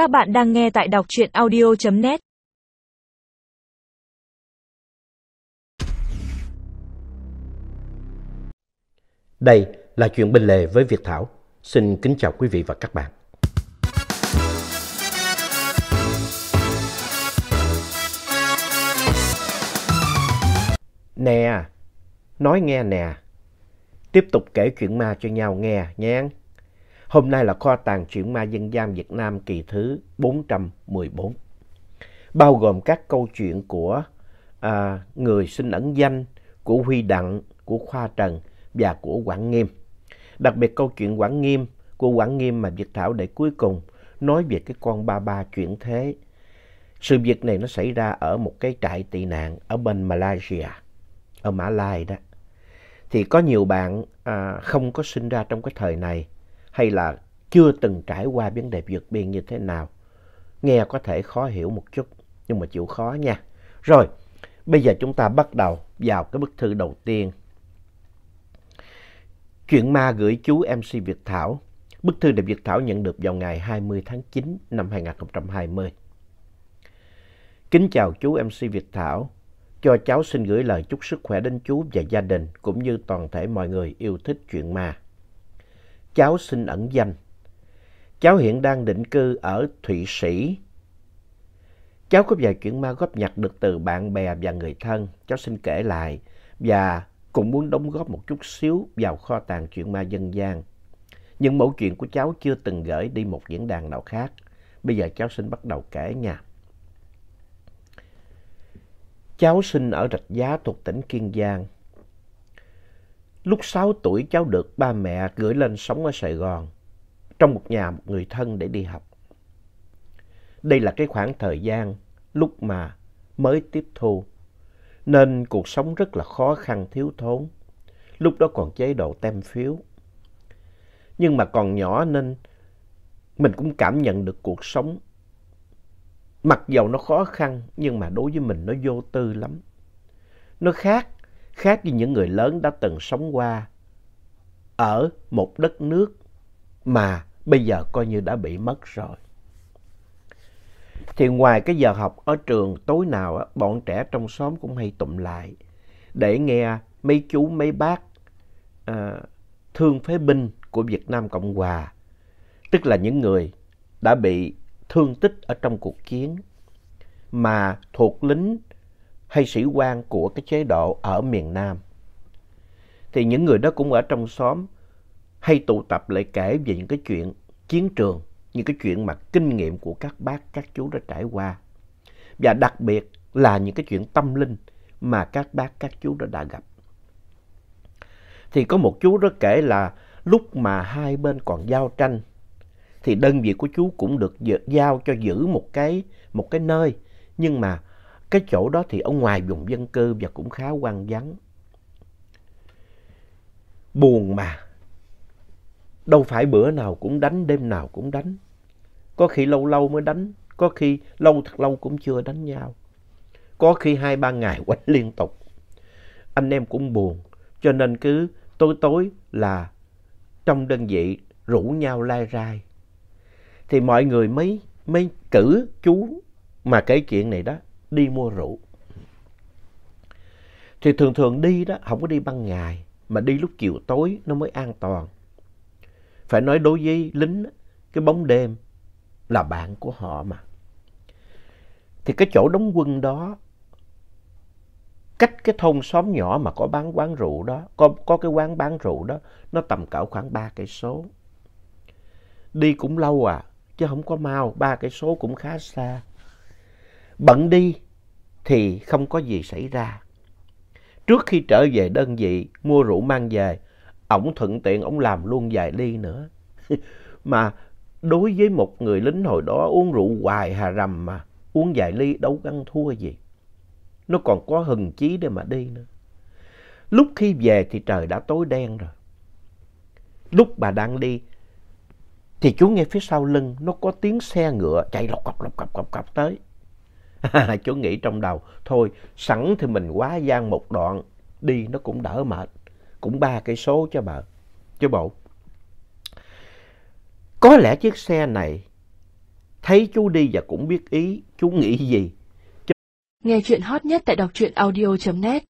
Các bạn đang nghe tại đọc truyện audio.net Đây là chuyện bên lề với Việt Thảo. Xin kính chào quý vị và các bạn. Nè, nói nghe nè, tiếp tục kể chuyện ma cho nhau nghe nhé. Hôm nay là kho tàng truyện ma dân gian Việt Nam kỳ thứ 414. Bao gồm các câu chuyện của à, người sinh ẩn danh, của Huy Đặng, của Khoa Trần và của Quảng Nghiêm. Đặc biệt câu chuyện Quảng Nghiêm của Quảng Nghiêm mà Việt Thảo để cuối cùng nói về cái con ba ba chuyển thế. Sự việc này nó xảy ra ở một cái trại tị nạn ở bên Malaysia, ở Mã Lai đó. Thì có nhiều bạn à, không có sinh ra trong cái thời này hay là chưa từng trải qua vấn đề vượt biên như thế nào. Nghe có thể khó hiểu một chút, nhưng mà chịu khó nha. Rồi, bây giờ chúng ta bắt đầu vào cái bức thư đầu tiên. Chuyện ma gửi chú MC Việt Thảo. Bức thư được Việt Thảo nhận được vào ngày 20 tháng 9 năm 2020. Kính chào chú MC Việt Thảo. Cho cháu xin gửi lời chúc sức khỏe đến chú và gia đình cũng như toàn thể mọi người yêu thích chuyện ma cháu xin ẩn danh. Cháu hiện đang định cư ở Thụy Sĩ. Cháu có vài chuyện ma góp nhặt được từ bạn bè và người thân. Cháu xin kể lại và cũng muốn đóng góp một chút xíu vào kho tàng chuyện ma dân gian. Nhưng mẫu chuyện của cháu chưa từng gửi đi một diễn đàn nào khác. Bây giờ cháu xin bắt đầu kể nha. Cháu sinh ở Rạch Giá thuộc tỉnh Kiên Giang. Lúc 6 tuổi, cháu được ba mẹ gửi lên sống ở Sài Gòn, trong một nhà một người thân để đi học. Đây là cái khoảng thời gian lúc mà mới tiếp thu, nên cuộc sống rất là khó khăn, thiếu thốn. Lúc đó còn chế độ tem phiếu. Nhưng mà còn nhỏ nên mình cũng cảm nhận được cuộc sống. Mặc dầu nó khó khăn, nhưng mà đối với mình nó vô tư lắm. Nó khác khác với những người lớn đã từng sống qua ở một đất nước mà bây giờ coi như đã bị mất rồi. Thì ngoài cái giờ học ở trường tối nào bọn trẻ trong xóm cũng hay tụm lại để nghe mấy chú mấy bác à, thương phế binh của Việt Nam Cộng Hòa. Tức là những người đã bị thương tích ở trong cuộc chiến mà thuộc lính hay sĩ quan của cái chế độ ở miền Nam. Thì những người đó cũng ở trong xóm hay tụ tập lại kể về những cái chuyện chiến trường, những cái chuyện mà kinh nghiệm của các bác, các chú đã trải qua. Và đặc biệt là những cái chuyện tâm linh mà các bác, các chú đã đã gặp. Thì có một chú đó kể là lúc mà hai bên còn giao tranh thì đơn vị của chú cũng được giao cho giữ một cái, một cái nơi nhưng mà cái chỗ đó thì ở ngoài vùng dân cư và cũng khá quan vắng. Buồn mà. Đâu phải bữa nào cũng đánh, đêm nào cũng đánh. Có khi lâu lâu mới đánh, có khi lâu thật lâu cũng chưa đánh nhau. Có khi hai ba ngày quánh liên tục. Anh em cũng buồn, cho nên cứ tối tối là trong đơn vị rủ nhau lai rai. Thì mọi người mới, mới cử chú mà kể chuyện này đó đi mua rượu. Thì thường thường đi đó, không có đi ban ngày, mà đi lúc chiều tối nó mới an toàn. Phải nói đối với lính, cái bóng đêm là bạn của họ mà. Thì cái chỗ đóng quân đó, cách cái thôn xóm nhỏ mà có bán quán rượu đó, có, có cái quán bán rượu đó, nó tầm cỡ khoảng ba cây số. Đi cũng lâu à, chứ không có mau, ba cây số cũng khá xa. Bận đi thì không có gì xảy ra. Trước khi trở về đơn vị mua rượu mang về, ổng thuận tiện ổng làm luôn vài ly nữa. mà đối với một người lính hồi đó uống rượu hoài hà rầm mà uống vài ly đâu ăn thua gì. Nó còn có hừng chí để mà đi nữa. Lúc khi về thì trời đã tối đen rồi. Lúc bà đang đi thì chú nghe phía sau lưng nó có tiếng xe ngựa chạy lọc cọc lọc cọc lọc cọc tới. chú nghĩ trong đầu, thôi sẵn thì mình quá gian một đoạn, đi nó cũng đỡ mệt, cũng ba cây số cho bà, chứ bộ. Có lẽ chiếc xe này thấy chú đi và cũng biết ý chú nghĩ gì. Nghe chuyện hot nhất tại đọc truyện audio.net